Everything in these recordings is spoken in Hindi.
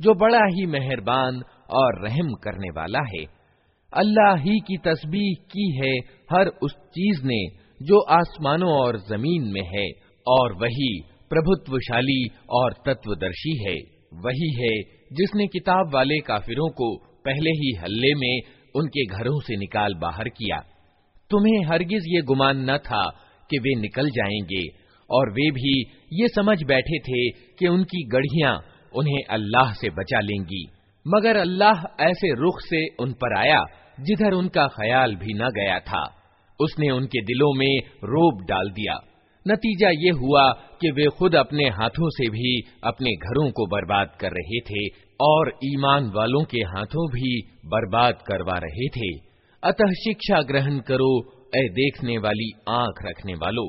जो बड़ा ही मेहरबान और रहम करने वाला है। अल्लाह ही की तस्बीह की है हर उस चीज़ ने जो आसमानों और ज़मीन में है, और वही प्रभुत्वशाली और तत्वदर्शी है। वही है जिसने किताब वाले काफिरों को पहले ही हल्ले में उनके घरों से निकाल बाहर किया। तुम्हें हरगिज ये गुमान न था कि वे निकल जाएँगे, और वे भी ये समझ बैठे थे कि उनकी गढ़ियाँ उन्हें अल्लाह से बचा लेंगी। मगर अल्लाह ऐसे रुख से उन पर आया, जिधर उनका ख्याल भी न गया था। उसने उनके दिलों में रोब डाल दिया। नतीजा ये हुआ कि वे खुद अपने हाथों से भी अपने घरों को बर्बाद कर रहे थे, और ईमान वालों के हाथों भी बर्बाद करवा रहे थे। अतः शिक्षा ग्रहण करो ए देखने वाली आँख रखने वालों।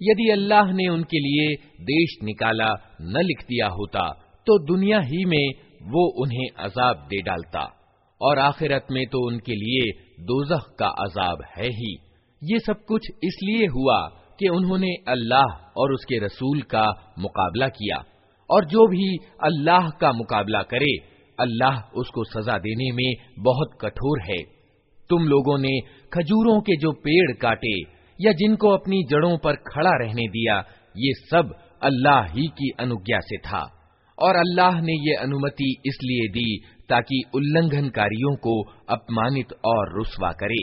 यदि अल्लाह ने उनके लिए देश निकाला न लिख दिया होता तो दुनिया ही में वो उन्हें अजाब दे डालता और आखिरत में तो उनके लिए दोजख का अजाब है ही। ये सब कुछ इसलिए हुआ कि उन्होंने अल्लाह और उसके रसूल का मुकाबला किया। और जो भी अल्लाह का मुकाबला करे, अल्लाह उसको सजा देने में बहुत कठोर है। तुम लोगों ने खजूरों के जो पेड़ काटे या जिनको अपनी जड़ों पर खड़ा रहने दिया, ये सब अल्लाह ही की अनुज्ञा से था। और अल्लाह ने ये अनुमति इसलिए दी ताकि उल्लंघनकारियों को अपमानित और रुसवा करे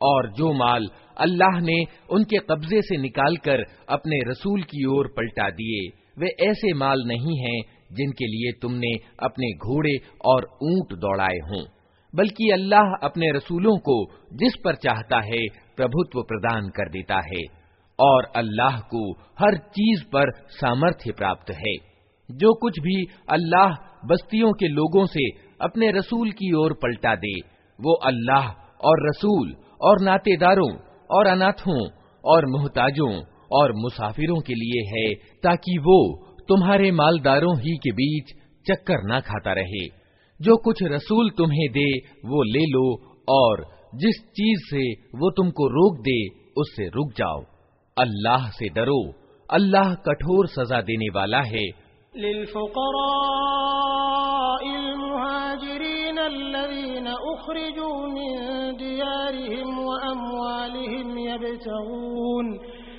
और जो माल अल्लाह ने उनके कब्जे से निकालकर अपने रसूल की ओर पलटा दिए वे ऐसे माल नहीं हैं जिनके लिए तुमने अपने घोड़े और ऊंट दौड़ाए हों बल्कि अल्लाह अपने रसूलों को जिस पर चाहता है प्रभुत्व प्रदान कर देता है, और अल्लाह को हर चीज़ पर सामर्थ्य प्राप्त है। जो कुछ भी अल्लाह बस्तियों के लोगों से अपने रसूल की ओर पलटा दे, वो अल्लाह और रसूल और नातेदारों और अनाथों और मोहताजों और मुसाफिरों के लिए है, ताकि वो तुम्हारे मालदारों ही के बीच चक्कर न खाता रहे। जो कुछ रसूल तुम्हें दे, वो ले लो, और जिस चीज़ से वो तुमको रोक दे, उससे रुक जाओ। अल्लाह से डरो। अल्लाह कठोर सजा देने वाला है।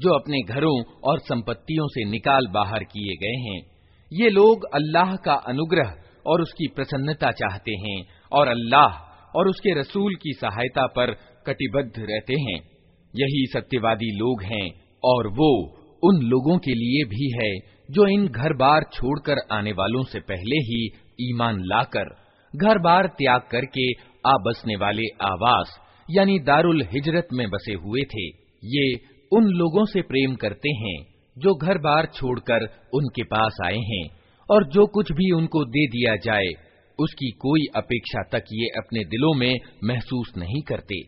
जो अपने घरों और संपत्तियों से निकाल बाहर किए गए हैं। ये लोग अल्लाह का अनुग्रह और उसकी प्रसन्नता चाहते हैं और अल्लाह और उसके रसूल की सहायता पर कटिबद्ध रहते हैं। यही सत्यवादी लोग हैं और वो उन लोगों के लिए भी है जो इन घर बार छोड़कर आने वालों से पहले ही ईमान लाकर घर बार त्याग करके आ बसने वाले आवास, यानी दारुल हिजरत में बसे हुए थे। ये उन लोगों से प्रेम करते हैं, जो घर बार छोड़कर उनके पास आए हैं, और जो कुछ भी उनको दे दिया जाए, उसकी कोई अपेक्षा तक ये अपने दिलों में महसूस नहीं करते,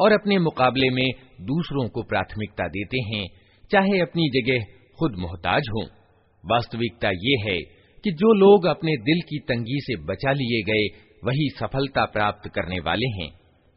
और अपने मुकाबले में दूसरों को प्राथमिकता देते हैं, चाहे अपनी जगह खुद मोहताज हो। वास्तविकता ये है कि जो लोग अपने दिल की तंगी से बचा लिए गए, वही सफलता प्राप्त करने वाले हैं।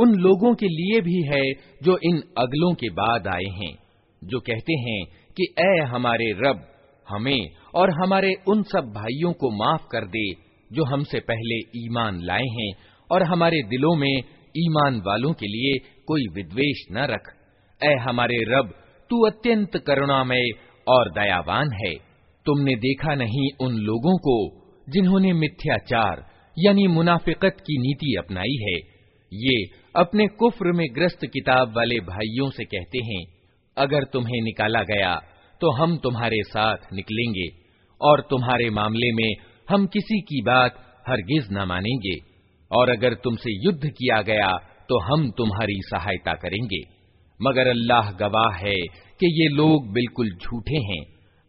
उन लोगों के लिए भी है जो इन अगलों के बाद आए हैं, जो कहते हैं कि ए हमारे रब, हमें और हमारे उन सब भाइयों को माफ़ कर दे, जो हमसे पहले ईमान लाए हैं और हमारे दिलों में ईमान वालों के लिए कोई विद्वेश न रख। ए हमारे रब, तू अत्यंत करुणामय और दयावान है। तुमने देखा नहीं उन लोगों को जिन्होंने मिथ्याचार, यानी मुनाफिकत की नीति अपनाई है ये अपने कुफ्र में ग्रस्त किताब वाले भाइयों से कहते हैं अगर तुम्हें निकाला गया तो हम तुम्हारे साथ निकलेंगे और तुम्हारे मामले में हम किसी की बात हरगिज न मानेंगे और अगर तुमसे युद्ध किया गया तो हम तुम्हारी सहायता करेंगे मगर अल्लाह गवाह है कि ये लोग बिल्कुल झूठे हैं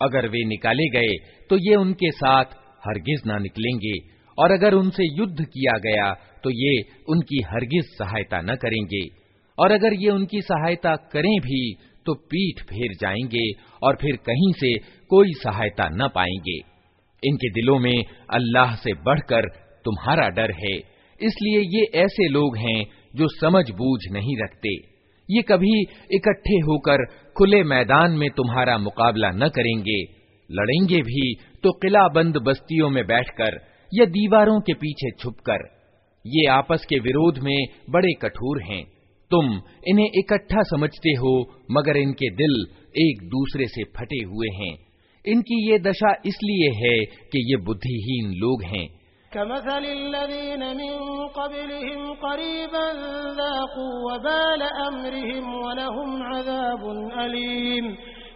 अगर वे निकाले गए तो ये उनके साथ हरगिज ना निकलेंगे और अगर उनसे युद्ध किया गया तो ये उनकी हरगिज सहायता न करेंगे। और अगर ये उनकी सहायता करें भी तो पीठ फेर जाएँगे और फिर कहीं से कोई सहायता न पाएँगे। इनके दिलों में अल्लाह से बढ़कर तुम्हारा डर है। इसलिए ये ऐसे लोग हैं जो समझ बूझ नहीं रखते। ये कभी इकट्ठे होकर खुले मैदान में तुम्हारा मुकाबला न करेंगे। लड़ेंगे भी तो किला बंद बस्तियों में बैठकर या दीवारों के पीछे छुपकर, ये आपस के विरोध में बड़े कठोर हैं। तुम इन्हें इकट्ठा समझते हो, मगर इनके दिल एक दूसरे से फटे हुए हैं। इनकी ये दशा इसलिए है कि ये बुद्धिहीन लोग हैं।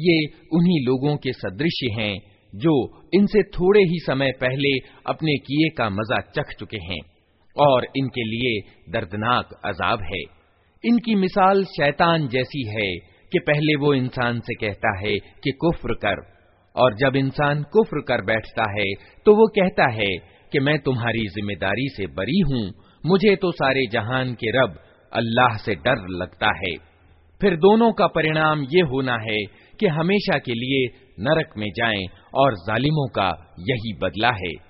ये उन्हीं लोगों के सदृश हैं, जो इनसे थोड़े ही समय पहले अपने किए का मज़ा चख चुके हैं, और इनके लिए दर्दनाक अजाब है। इनकी मिसाल शैतान जैसी है कि पहले वो इंसान से कहता है कि कुफ्र कर, और जब इंसान कुफ्र कर बैठता है तो वो कहता है कि मैं तुम्हारी ज़िम्मेदारी से बरी हूँ, मुझे तो सारे जहान के रब अल्लाह से डर लगता है। फिर दोनों का परिणाम ये होना है कि हमेशा के लिए नरक में जाएँ और जालिमों का यही बदला है।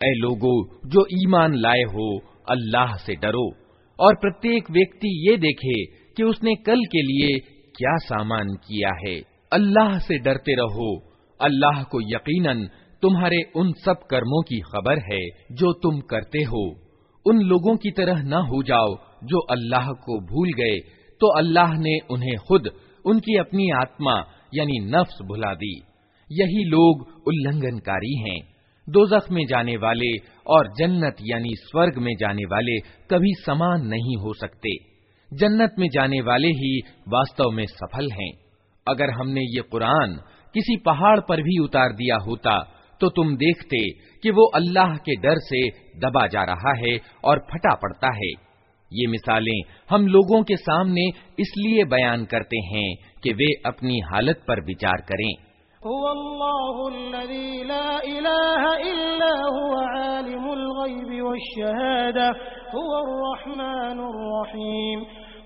ऐ लोगो जो ईमान लाए हो अल्लाह से डरो और प्रत्येक व्यक्ति ये देखे कि उसने कल के लिए क्या सामान किया है अल्लाह से डरते रहो अल्लाह को यकीनन तुम्हारे उन सब कर्मों की खबर है जो तुम करते हो उन लोगों की तरह न हो जाओ जो अल्लाह को भूल गए तो अल्लाह ने उन्हें खुद, उनकी अपनी आत्मा, यानी नफ्स भुला दी। यही लोग उल्लंघनकारी हैं। दोजख में जाने वाले और जन्नत यानी स्वर्ग में जाने वाले कभी समान नहीं हो सकते। जन्नत में जाने वाले ही वास्तव में सफल हैं। अगर हमने ये कुरान किसी पहाड़ पर भी उतार दिया होता तो तुम देखते कि वो अल्लाह के डर से दबा जा रहा है और फटा पड़ता है। ये मिसालें हम लोगों के सामने इसलिए बयान करते हैं कि वे अपनी हालत पर विचार करें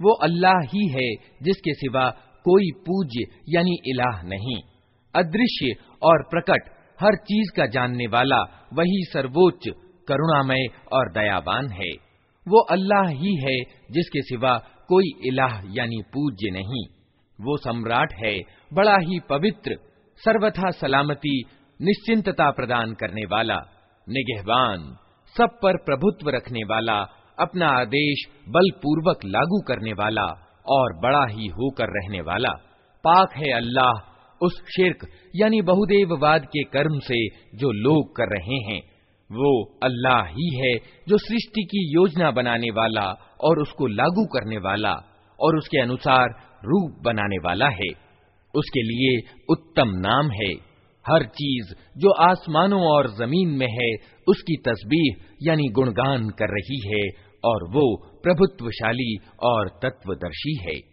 वो अल्लाह ही है, जिसके सिवा कोई पूज्य यानी इलाह नहीं। अदृश्य और प्रकट हर चीज़ का जानने वाला वही सर्वोच्च, करुणामय और दयावान है। वो अल्लाह ही है, जिसके सिवा कोई इलाह यानी पूज्य नहीं। वो सम्राट है, बड़ा ही पवित्र, सर्वथा सलामती, निश्चिंतता प्रदान करने वाला, निगहबान, सब पर प्रभुत्व रखने वाला अपना आदेश बलपूर्वक लागू करने वाला और बड़ा ही होकर रहने वाला। पाक है अल्लाह, उस शिरक यानी बहुदेववाद के कर्म से जो लोग कर रहे हैं, वो अल्लाह ही है जो सृष्टि की योजना बनाने वाला और उसको लागू करने वाला और उसके अनुसार रूप बनाने वाला है। उसके लिए उत्तम नाम है। हर चीज़ जो आसमानों और ज़मीन में है, उसकी तस्बीह यानी गुणगान कर रही है और वो प्रभुत्वशाली और तत्वदर्शी है।